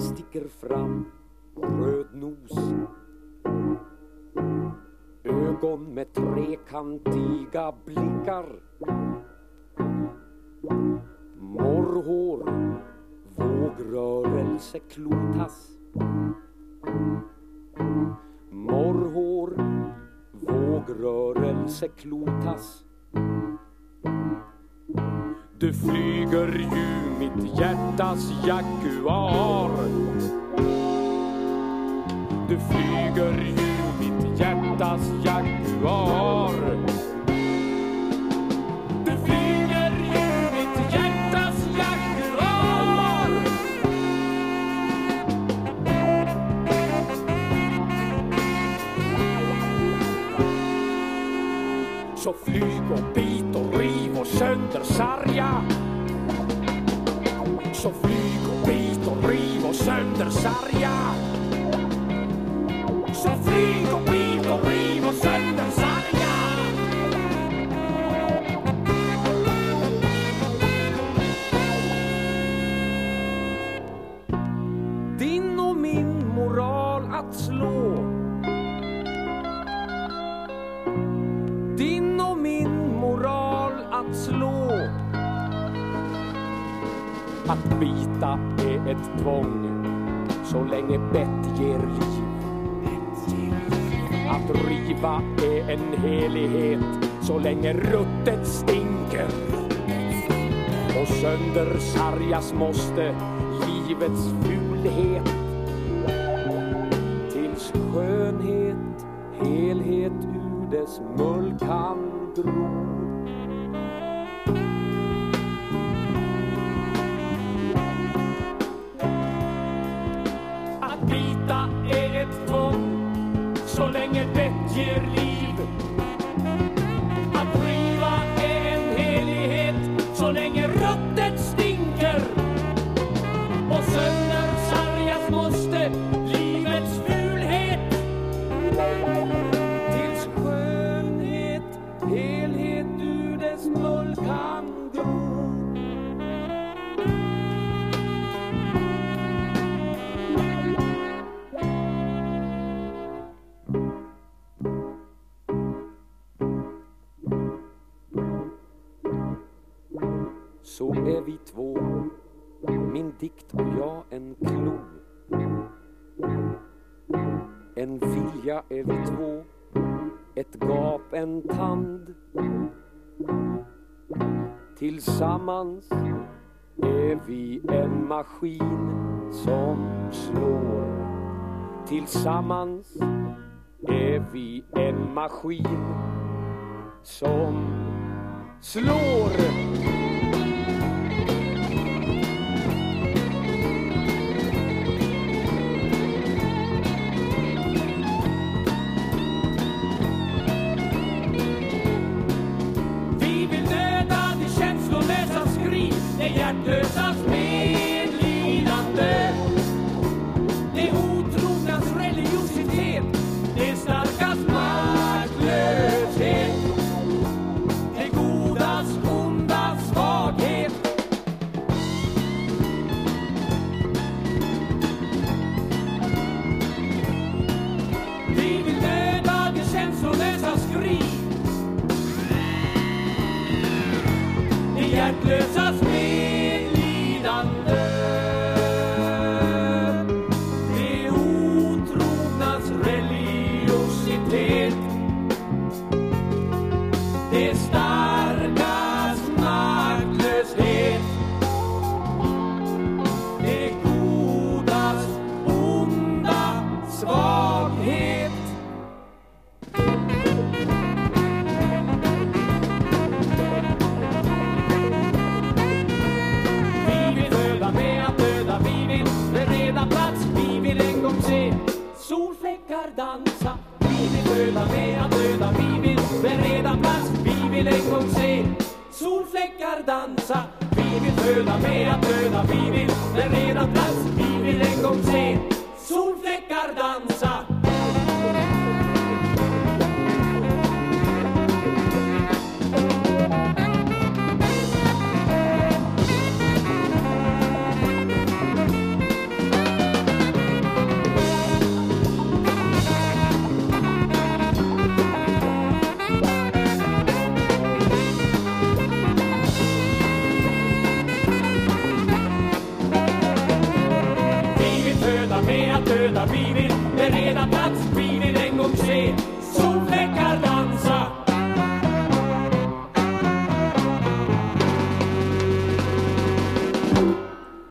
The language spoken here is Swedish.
sticker fram röd nos. Ögon med trekantiga blickar. Morrhår, vågrörelse klotas. Morrhår, vågrörelse klotas. Du flyger ju mitt hjärtas jaguar. Du flyger ju mitt hjärtas jaguar. Du flyger ju mitt hjärtas jaguar. Så flyg och bit sönder sarga Så flyg och bit och riv och sönder sarga Så flyg och bit och riv och min moral att slå Att bita är ett tvång. Så länge bett ger liv. Att riva är en helighet. Så länge ruttet stinker. Och sönder sargas måste livets fulhet. Tills skönhet, helhet ur dess mull kan Att Så är vi två, min dikt och jag en klo. En vilja är vi två, ett gap, en tand. Tillsammans är vi en maskin som slår. Tillsammans är vi en maskin som slår. Hjärtlösas medlidande. Det otrognas religiositet. Det vågar dansa. Vi vill föda med att döda, vi vill med rena plats. Vi vill en gång se. Solfläckar dansa.